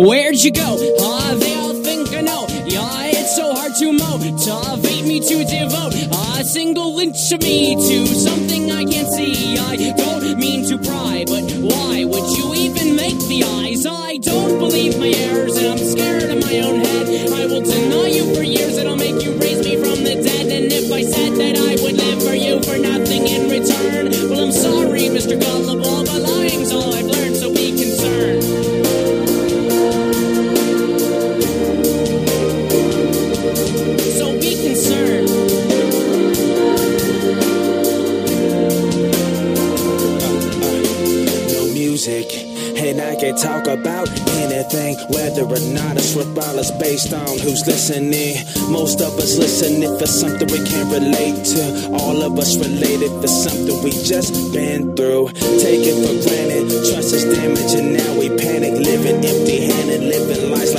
Where'd you go? Ah, they all think I know. Yeah, it's so hard to motivate me to devote a single inch of me to something I can't see. I don't mean to pry, but why would you even make the eyes? I don't I can talk about anything, whether or not it's worthwhile. It's based on who's listening. Most of us listen if it's something we can relate to. All of us related for something we just been through. Take it for granted, trust is damaged, and now we panic. Living empty handed, living lives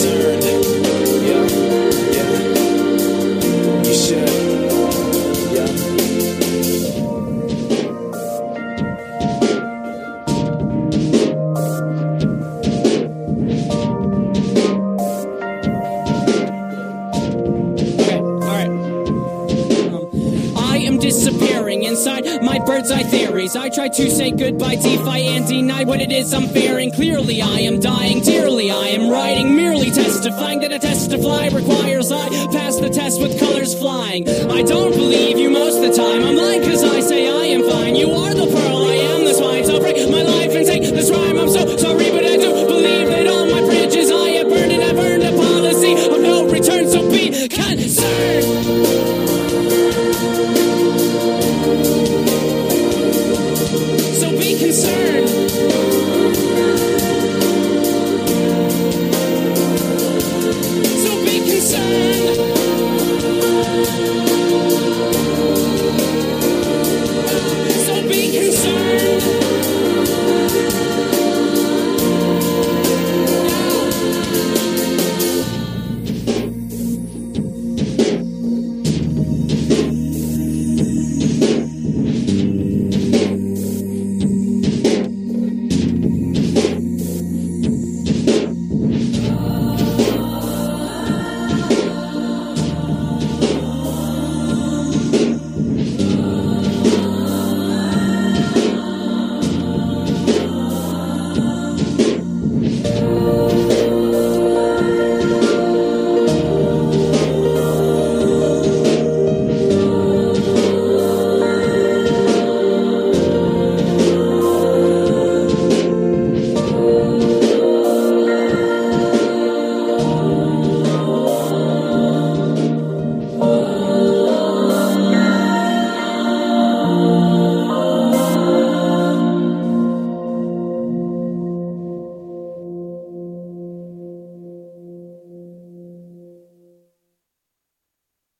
concerned. Yeah, yeah. You should. I try to say goodbye, defy, and deny what it is I'm fearing. Clearly, I am dying dearly. I am writing, merely testifying that a test to fly requires I pass the test with colors flying. I don't believe you most of the time. I'm lying because